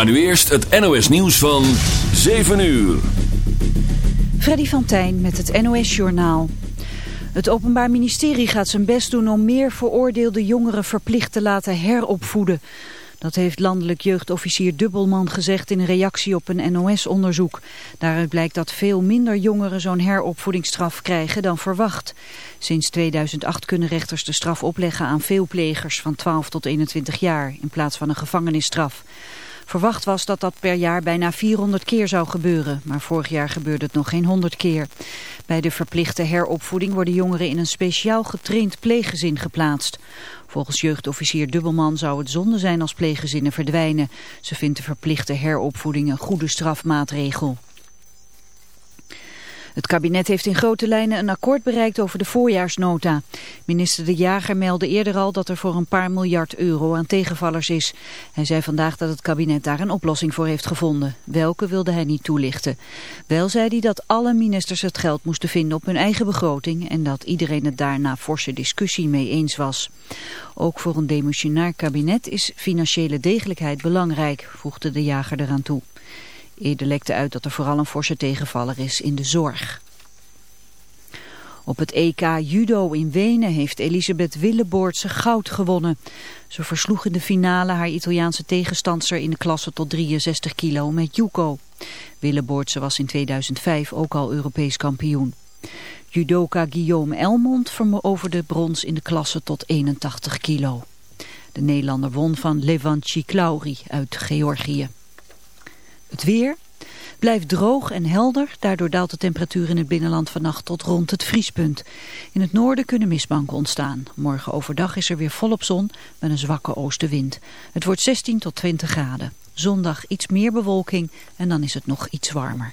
Maar nu eerst het NOS nieuws van 7 uur. Freddy van Tijn met het NOS Journaal. Het Openbaar Ministerie gaat zijn best doen om meer veroordeelde jongeren verplicht te laten heropvoeden. Dat heeft landelijk jeugdofficier Dubbelman gezegd in een reactie op een NOS-onderzoek. Daaruit blijkt dat veel minder jongeren zo'n heropvoedingsstraf krijgen dan verwacht. Sinds 2008 kunnen rechters de straf opleggen aan veel plegers van 12 tot 21 jaar in plaats van een gevangenisstraf. Verwacht was dat dat per jaar bijna 400 keer zou gebeuren, maar vorig jaar gebeurde het nog geen 100 keer. Bij de verplichte heropvoeding worden jongeren in een speciaal getraind pleeggezin geplaatst. Volgens jeugdofficier Dubbelman zou het zonde zijn als pleeggezinnen verdwijnen. Ze vindt de verplichte heropvoeding een goede strafmaatregel. Het kabinet heeft in grote lijnen een akkoord bereikt over de voorjaarsnota. Minister De Jager meldde eerder al dat er voor een paar miljard euro aan tegenvallers is. Hij zei vandaag dat het kabinet daar een oplossing voor heeft gevonden. Welke wilde hij niet toelichten. Wel zei hij dat alle ministers het geld moesten vinden op hun eigen begroting... en dat iedereen het daar na forse discussie mee eens was. Ook voor een demissionair kabinet is financiële degelijkheid belangrijk, voegde De Jager eraan toe. Eerder lekte uit dat er vooral een forse tegenvaller is in de zorg. Op het EK Judo in Wenen heeft Elisabeth Willeboortse goud gewonnen. Ze versloeg in de finale haar Italiaanse tegenstandster in de klasse tot 63 kilo met Yuko. Willeboortse was in 2005 ook al Europees kampioen. Judoka Guillaume Elmond veroverde brons in de klasse tot 81 kilo. De Nederlander won van Levan Chiklauri uit Georgië. Het weer blijft droog en helder. Daardoor daalt de temperatuur in het binnenland vannacht tot rond het vriespunt. In het noorden kunnen mistbanken ontstaan. Morgen overdag is er weer volop zon met een zwakke oostenwind. Het wordt 16 tot 20 graden. Zondag iets meer bewolking en dan is het nog iets warmer.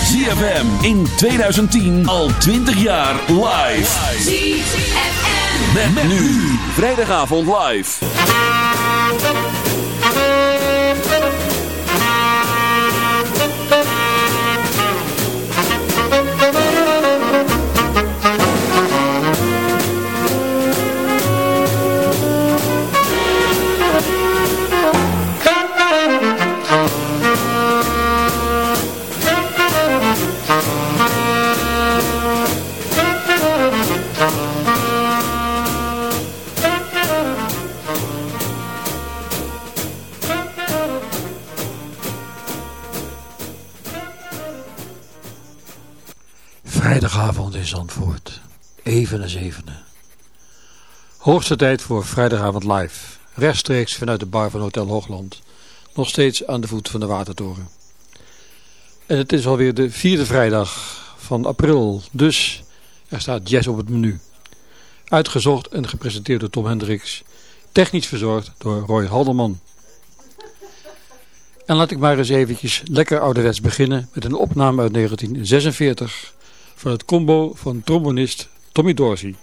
ZFM in 2010 al 20 jaar live. ZFM. Met, met nu. Vrijdagavond live. 77. Hoogste tijd voor vrijdagavond live. Rechtstreeks vanuit de bar van Hotel Hoogland. Nog steeds aan de voet van de Watertoren. En het is alweer de vierde vrijdag van april. Dus er staat jazz op het menu. Uitgezocht en gepresenteerd door Tom Hendricks. Technisch verzorgd door Roy Halderman. En laat ik maar eens eventjes lekker ouderwets beginnen met een opname uit 1946 van het combo van trombonist Tommy Dorsey.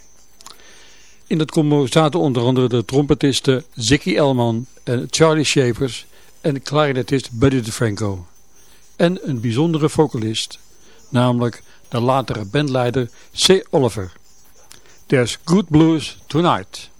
In dat combo zaten onder andere de trompetisten Zicky Elman en Charlie Shapers en clarinetist Buddy DeFranco. En een bijzondere vocalist, namelijk de latere bandleider C. Oliver. There's good blues tonight.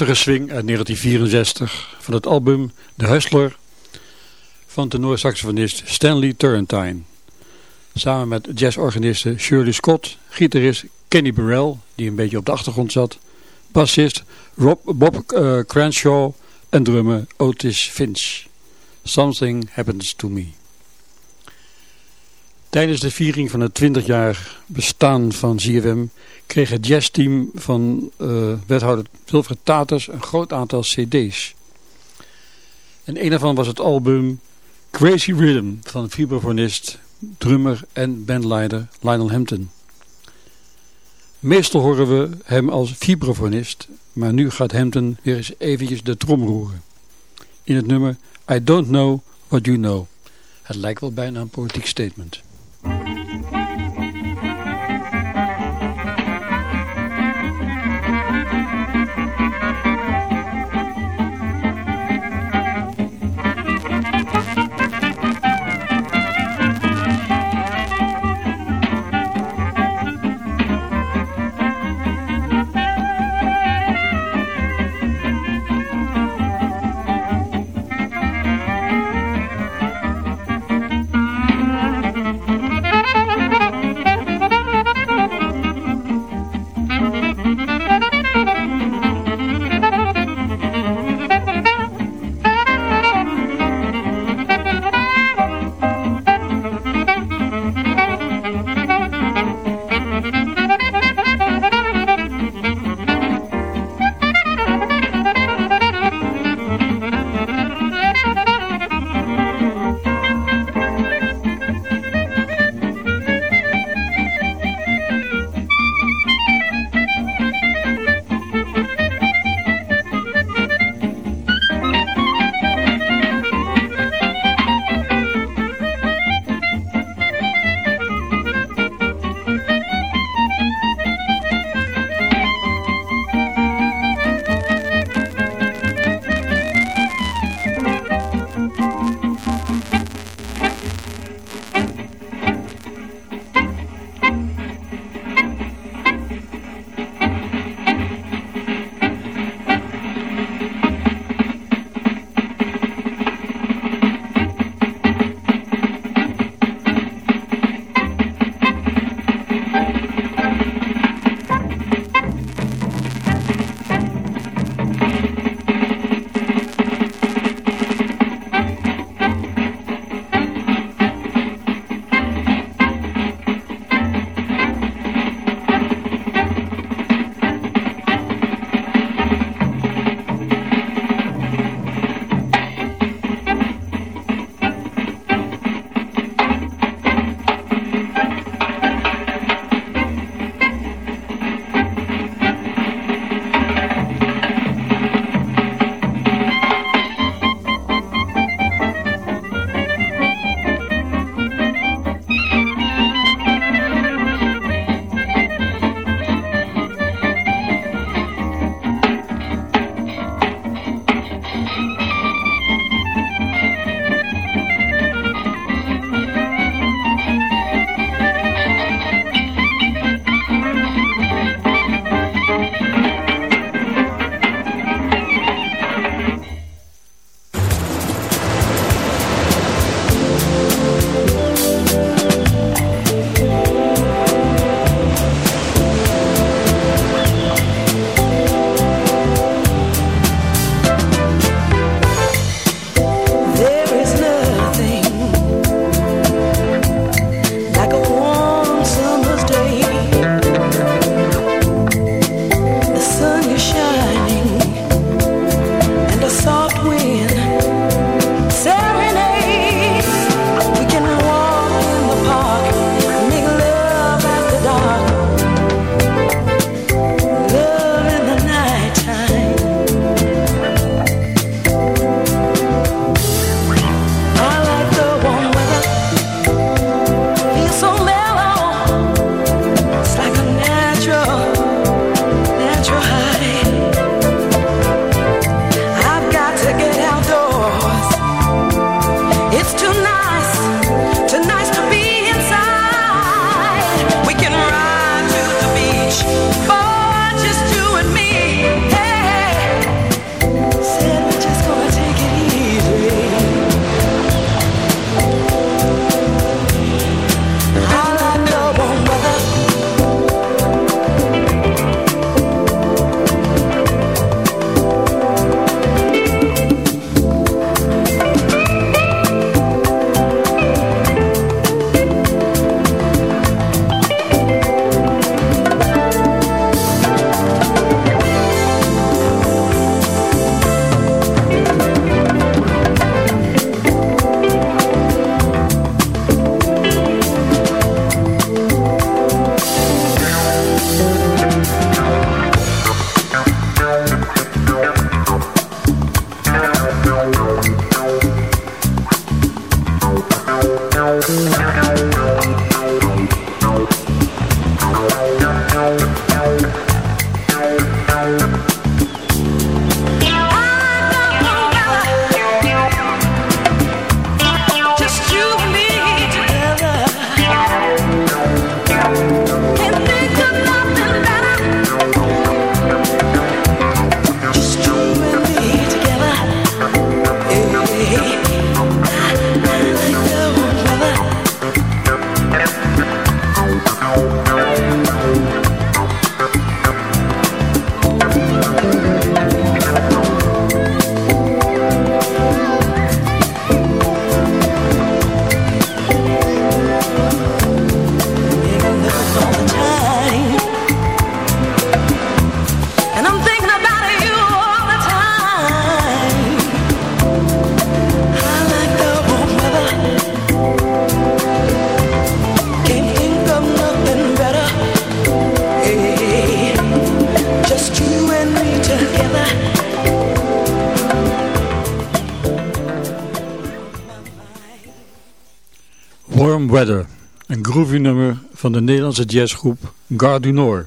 Rustige swing uit 1964 van het album The Hustler van tenorsaxofonist Stanley Turrentine. Samen met jazzorganiste Shirley Scott, gitarist Kenny Burrell, die een beetje op de achtergrond zat, bassist Rob, Bob uh, Cranshaw en drummer Otis Finch. Something Happens to Me. Tijdens de viering van het 20 jaar bestaan van ZFM kreeg het jazzteam van uh, wethouder Wilfred Taters een groot aantal cd's. En een daarvan was het album Crazy Rhythm van vibrafonist, drummer en bandleider Lionel Hampton. Meestal horen we hem als vibrafonist, maar nu gaat Hampton weer eens eventjes de trom roeren. In het nummer I Don't Know What You Know. Het lijkt wel bijna een politiek statement. Warm Weather, een groovy nummer van de Nederlandse jazzgroep Gare du Nord,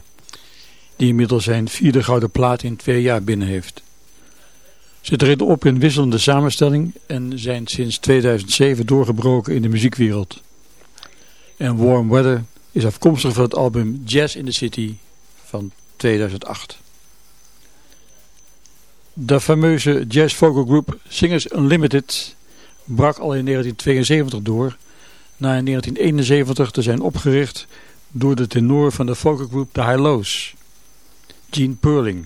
die inmiddels zijn vierde gouden plaat in twee jaar binnen heeft. Ze treden op in wisselende samenstelling en zijn sinds 2007 doorgebroken in de muziekwereld. En Warm Weather is afkomstig van het album Jazz in the City van 2008. De fameuze jazz vocal group Singers Unlimited brak al in 1972 door na in 1971 te zijn opgericht door de tenor van de vocalgroep The High Lows, Gene Perling.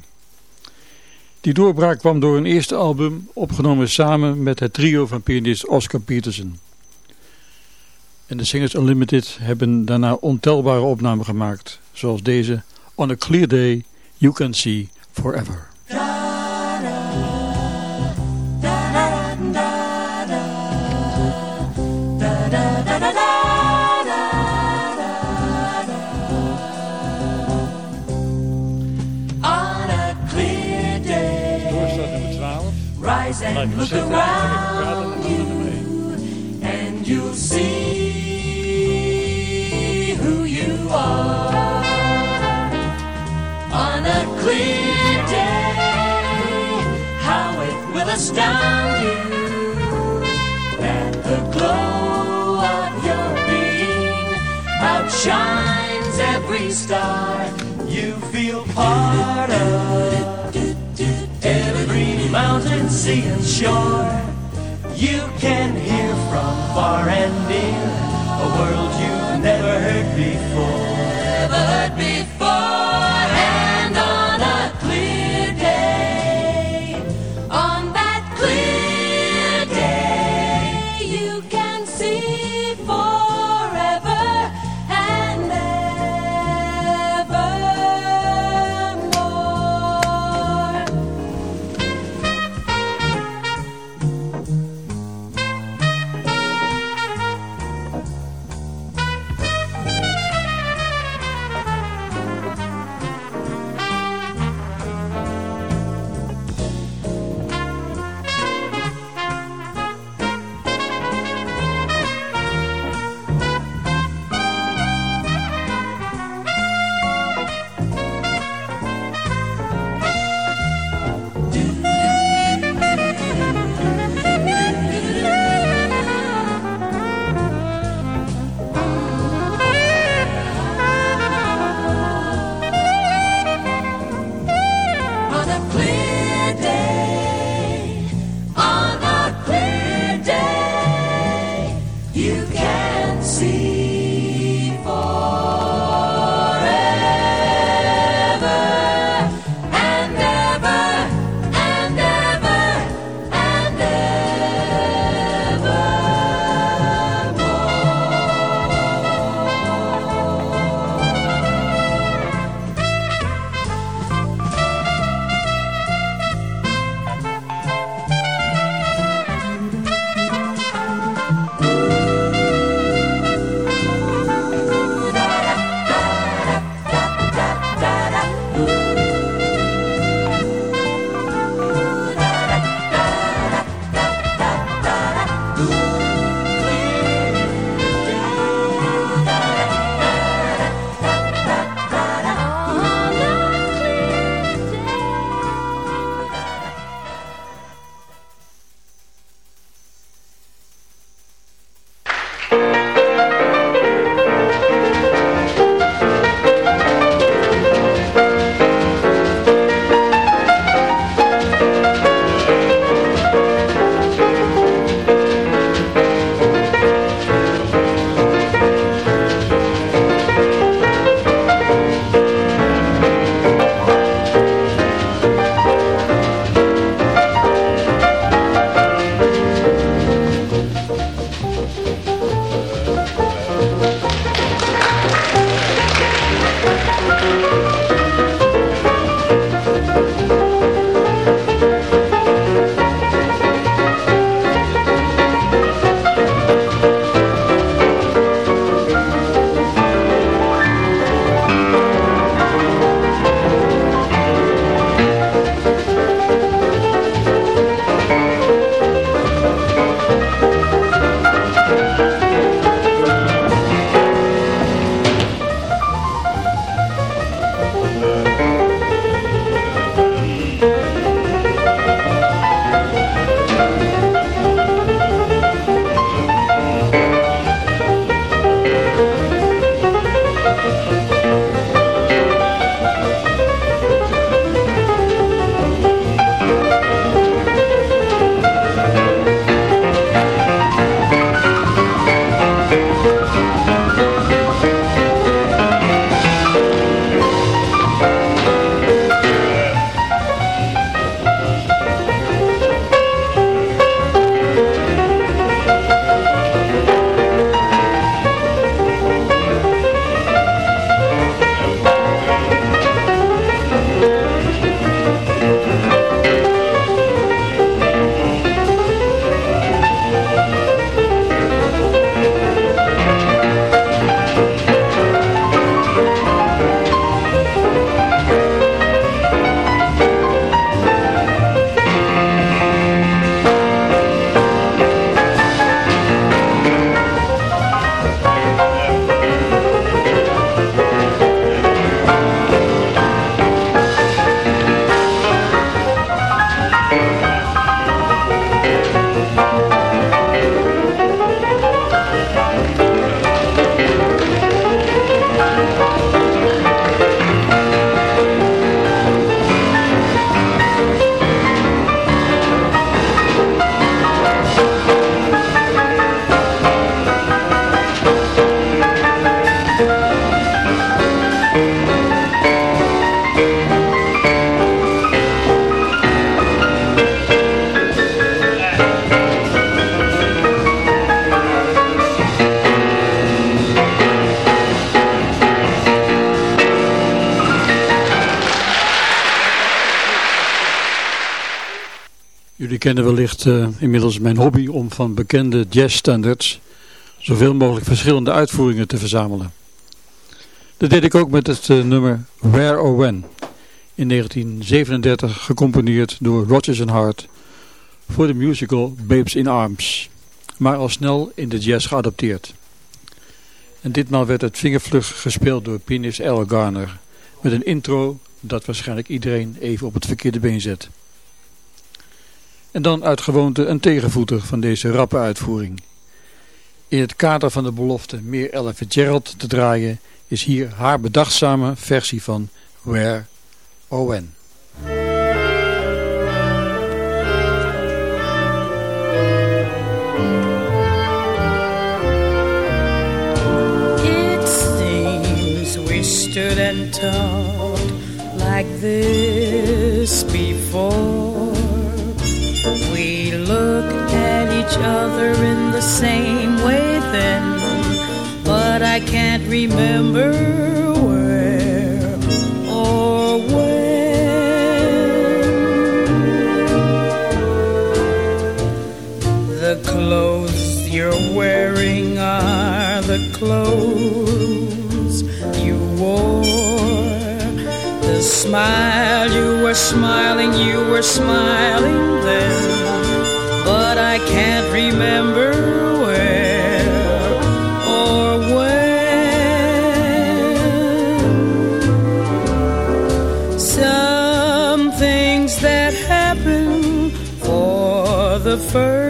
Die doorbraak kwam door een eerste album opgenomen samen met het trio van pianist Oscar Peterson. En de Singers Unlimited hebben daarna ontelbare opnamen gemaakt, zoals deze On a Clear Day You Can See Forever. Look around you and you'll see who you are. On a clear day how it will astound you that the glow of your being outshines every star you feel part of mountain, sea, and shore. You can hear from far and near a world you've never heard before. Jullie kennen wellicht uh, inmiddels mijn hobby om van bekende jazzstandards zoveel mogelijk verschillende uitvoeringen te verzamelen. Dat deed ik ook met het uh, nummer Where or When, in 1937 gecomponeerd door Rodgers Hart voor de musical Babes in Arms, maar al snel in de jazz geadopteerd. En ditmaal werd het vingervlug gespeeld door pianist Al Garner, met een intro dat waarschijnlijk iedereen even op het verkeerde been zet. En dan uit gewoonte een tegenvoeter van deze rappe uitvoering. In het kader van de belofte meer Ella Fitzgerald te draaien is hier haar bedachtzame versie van Where or When. It seems we stood and talked like this before each other in the same way then. But I can't remember where or when. The clothes you're wearing are the clothes you wore. The smile you were smiling, you were smiling then. But I can't remember where or when. Some things that happen for the first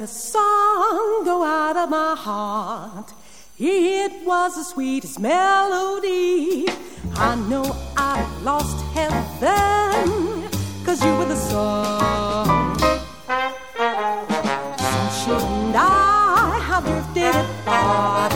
let a song go out of my heart. It was the sweetest melody. I know I lost heaven, cause you were the song. Since you and I have drifted apart,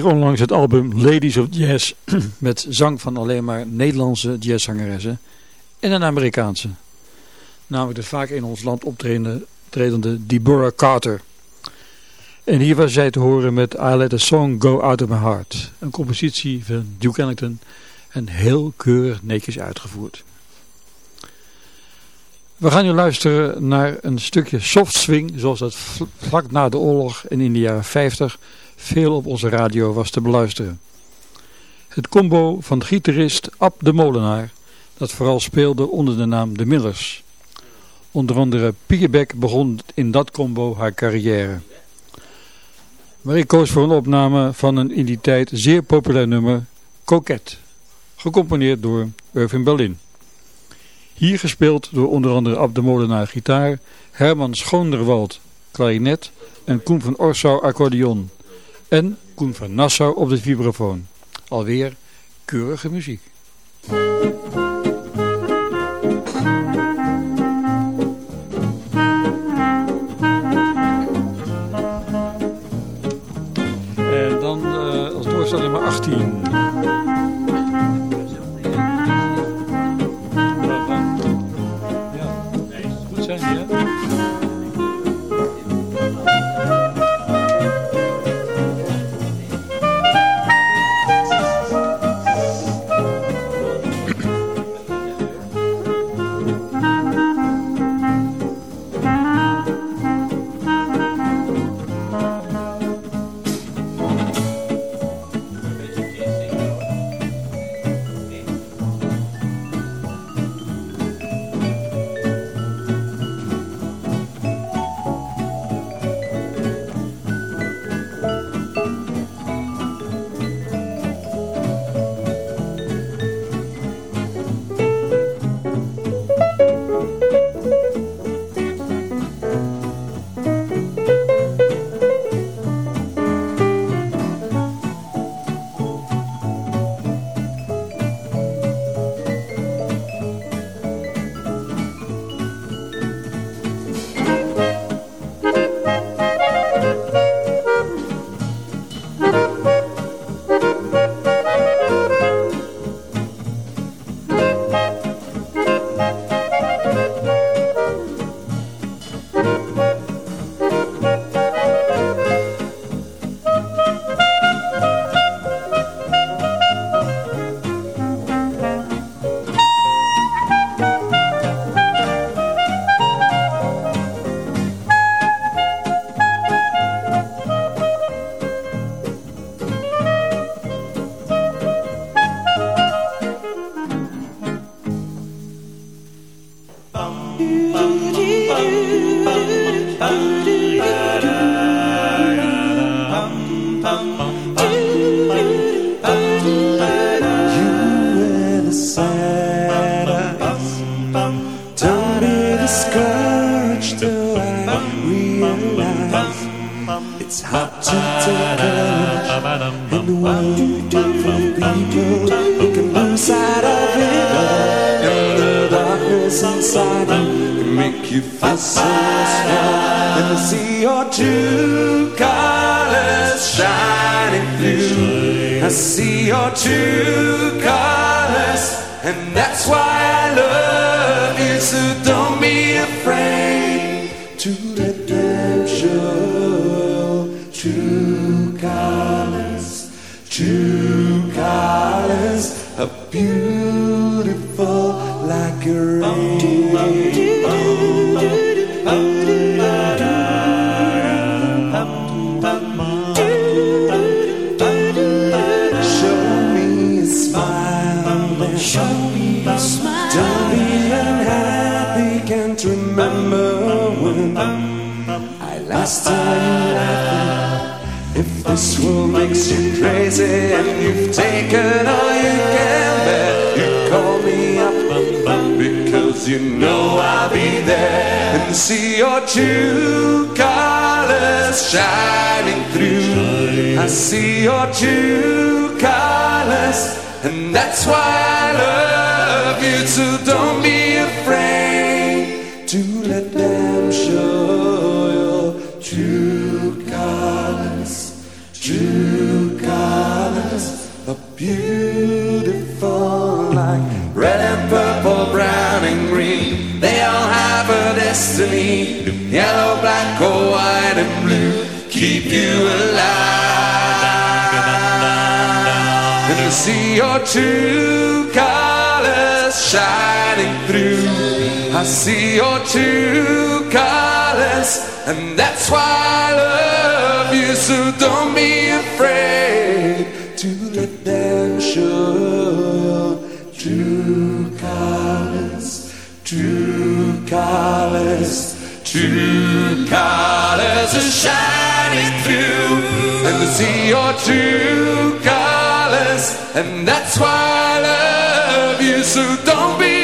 kreeg onlangs het album Ladies of Jazz met zang van alleen maar Nederlandse jazzzangeressen en een Amerikaanse. Namelijk de vaak in ons land optredende tredende Deborah Carter. En hier was zij te horen met I Let A Song Go Out of My Heart. Een compositie van Duke Ellington en heel keurig netjes uitgevoerd. We gaan nu luisteren naar een stukje soft swing zoals dat vlak na de oorlog en in de jaren 50 veel op onze radio was te beluisteren. Het combo van gitarist Ab de Molenaar, dat vooral speelde onder de naam De Millers. Onder andere Pierbeck begon in dat combo haar carrière. Maar ik koos voor een opname van een in die tijd zeer populair nummer, Coquette, gecomponeerd door Irving Berlin. Hier gespeeld door onder andere Ab de Molenaar gitaar, Herman Schoonderwald klarinet en Koen van Orsau accordeon. En Koen van Nassau op de vibrafoon. Alweer keurige muziek. To show true colors, true colors, a beautiful like a Show makes you crazy and you've taken all you can bear, you call me up because you know I'll be there and see your true colors shining through. I see your true colors, and that's why I love you. So don't be afraid to let them show your true colors, true colors, a beautiful like red and purple, brown and green. They all have a destiny, yellow, black, or white and blue. Keep you alive. And I see your true colors shining through. I see your true colors, and that's why I love you. So don't be afraid to let them show true colors, true colors, true colors are shining through, and I see your true colors, and that's why I love you. So don't be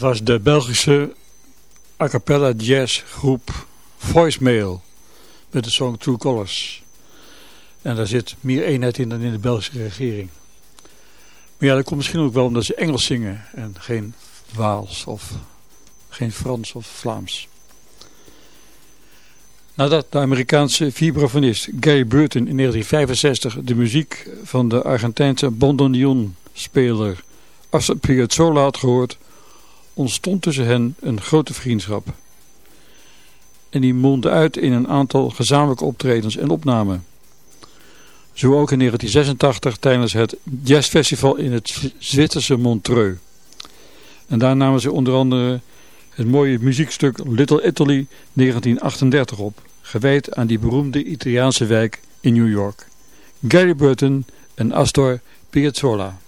Was de Belgische a cappella jazzgroep Voicemail met de song True Colors. En daar zit meer eenheid in dan in de Belgische regering. Maar ja, dat komt misschien ook wel omdat ze Engels zingen en geen Waals of geen Frans of Vlaams. Nadat de Amerikaanse vibrafonist Gary Burton in 1965 de muziek van de Argentijnse bandoneon-speler Astor Piazzolla had gehoord, ontstond tussen hen een grote vriendschap. En die mondde uit in een aantal gezamenlijke optredens en opnamen. Zo ook in 1986 tijdens het jazzfestival in het Zwitserse Montreux. En daar namen ze onder andere het mooie muziekstuk Little Italy 1938 op, gewijd aan die beroemde Italiaanse wijk in New York. Gary Burton en Astor Piazzolla.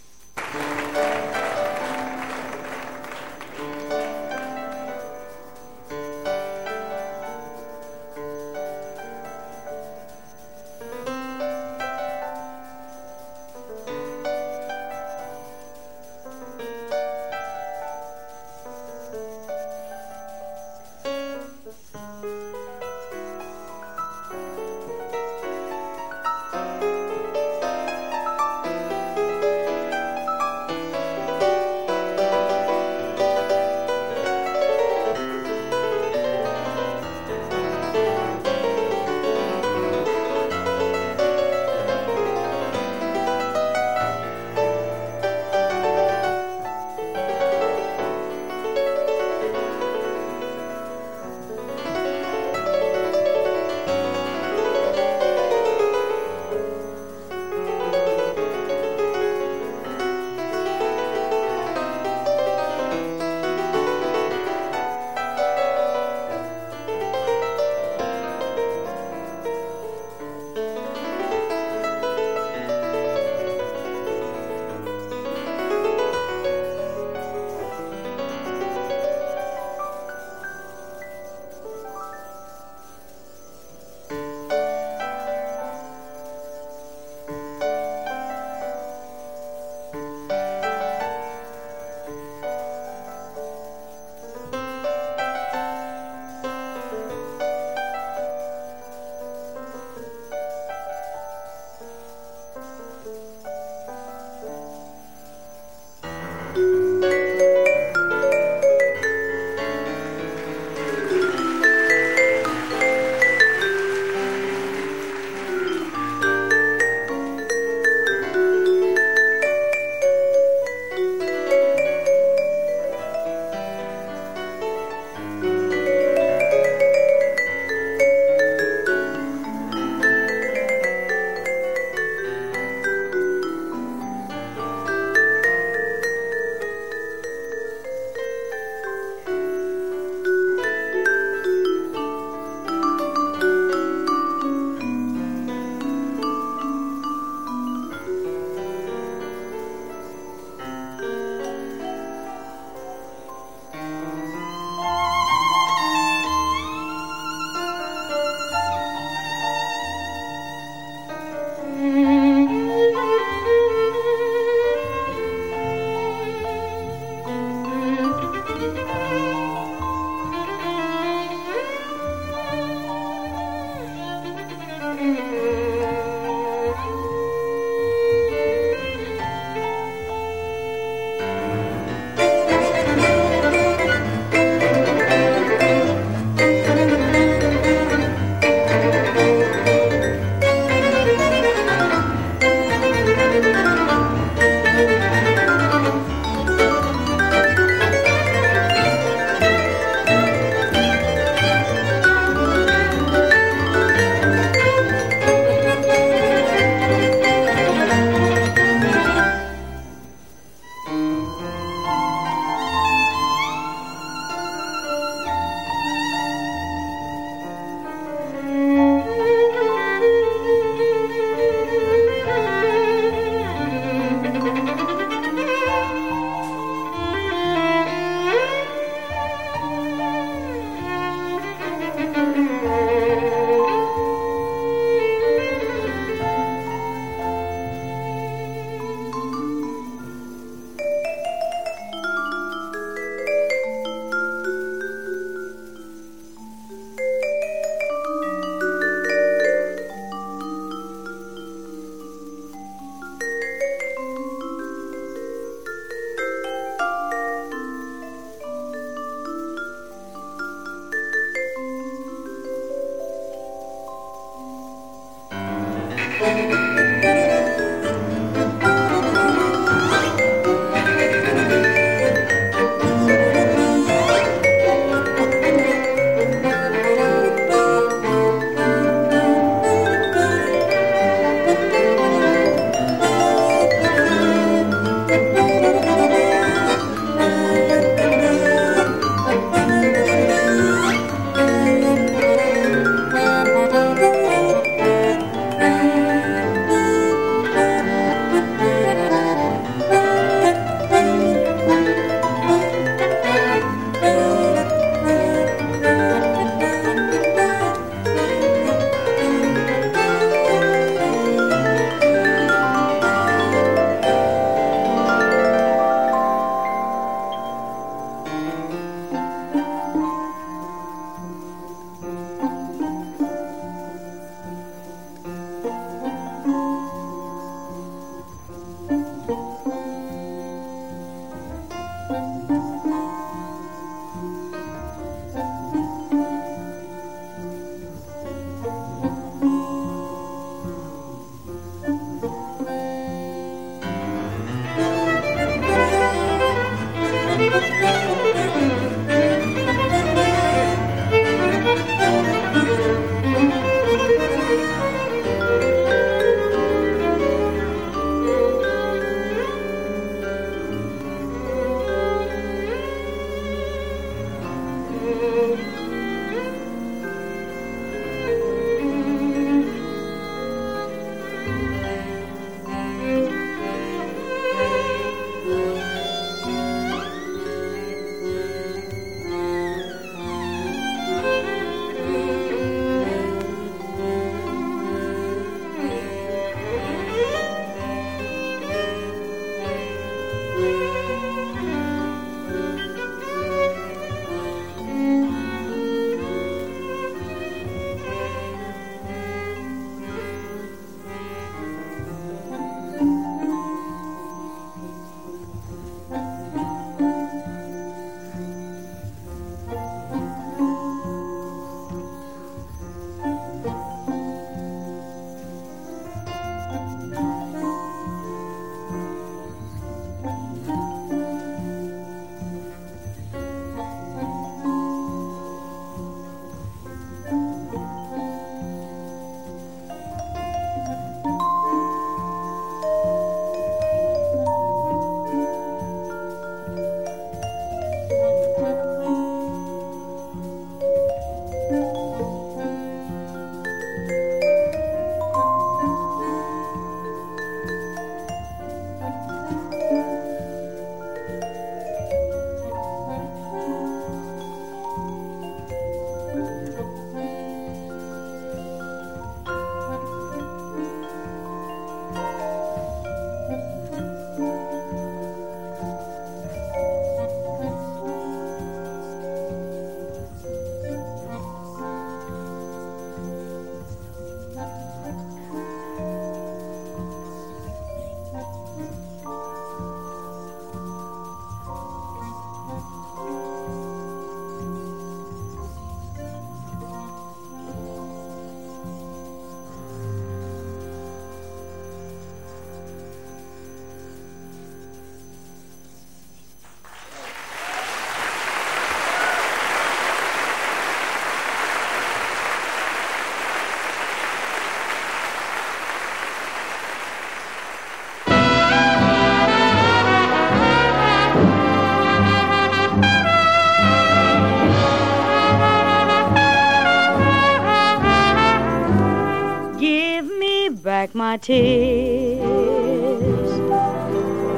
My tears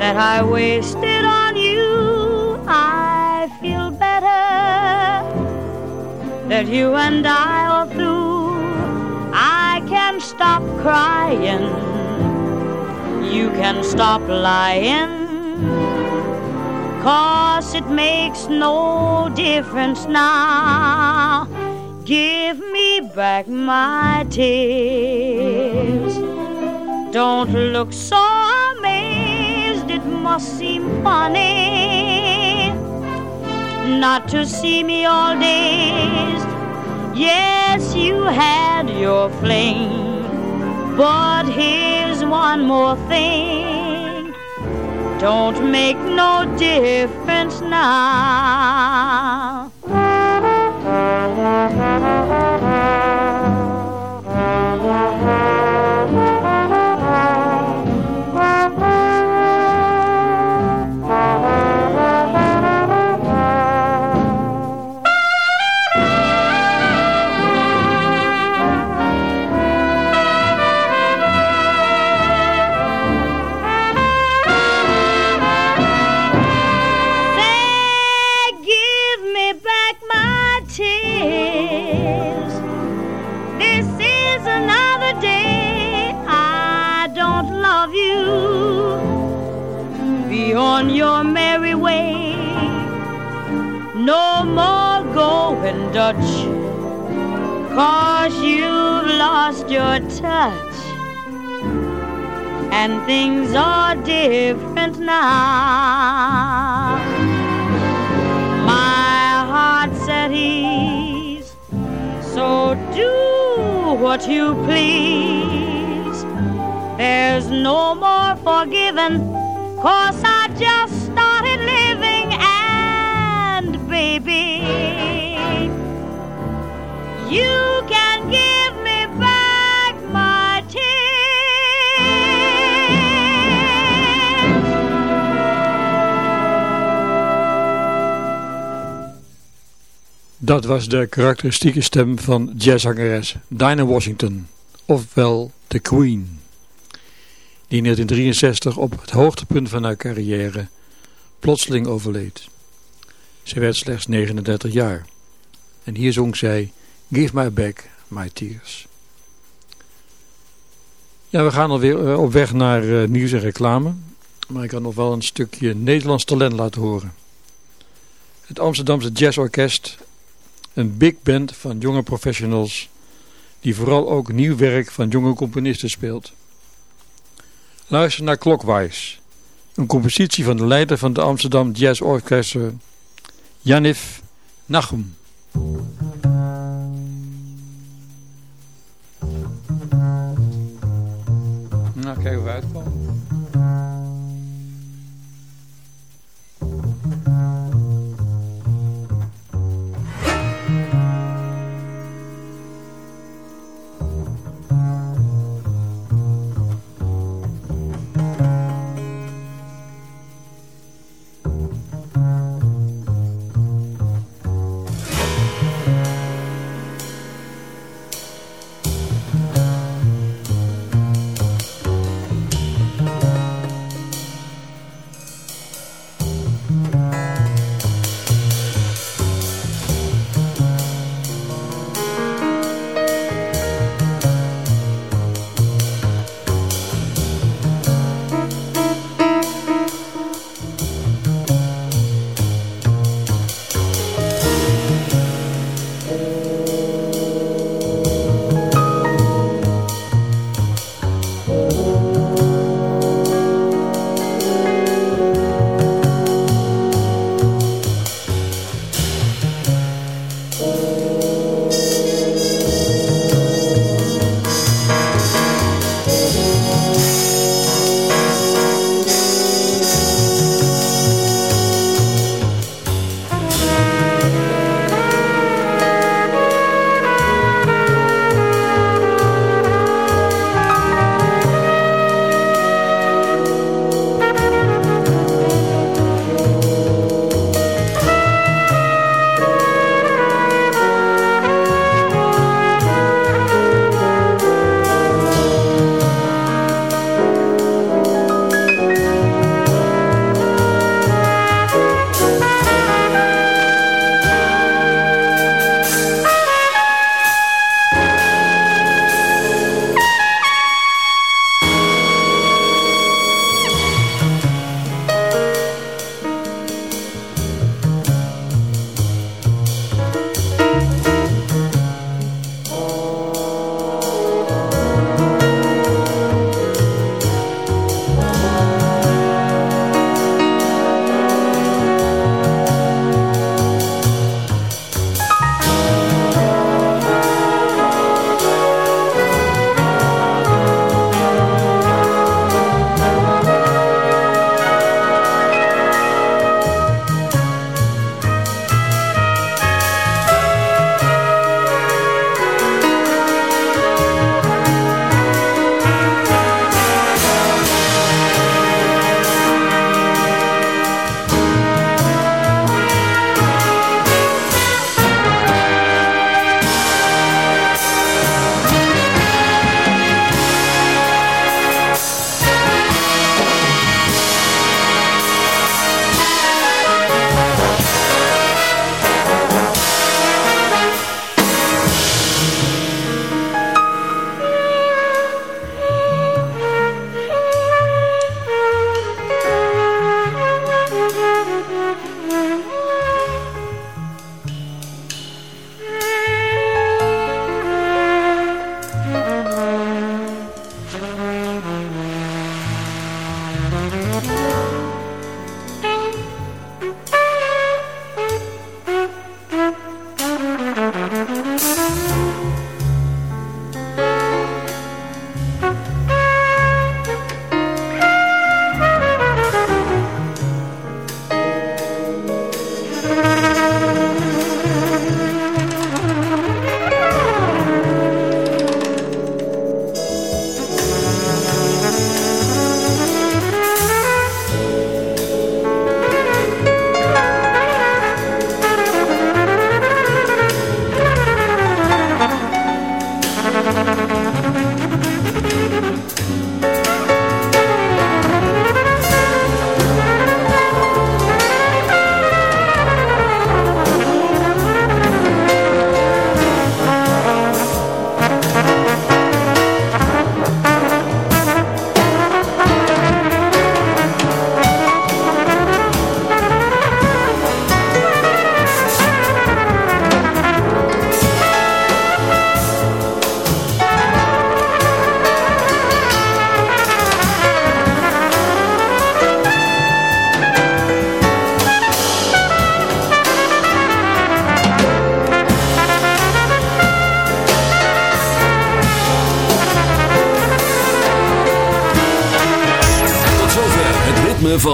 that I wasted on you. I feel better that you and I are through. I can stop crying. You can stop lying. Cause it makes no difference now. Give me back my tears. Don't look so amazed, it must seem funny not to see me all dazed. Yes, you had your fling, But here's one more thing. Don't make no difference now. De karakteristieke stem van jazzzangeres Dinah Washington, ofwel The Queen, die in 1963 op het hoogtepunt van haar carrière plotseling overleed. Ze werd slechts 39 jaar en hier zong zij Give My Back My Tears. Ja, we gaan alweer eh, op weg naar eh, nieuws en reclame, maar ik kan nog wel een stukje Nederlands talent laten horen. Het Amsterdamse Jazzorkest een big band van jonge professionals die vooral ook nieuw werk van jonge componisten speelt. Luister naar Clockwise, een compositie van de leider van de Amsterdam Jazz Orchestra, Janif Nachum. Nou, kijk hoe we uitkomen.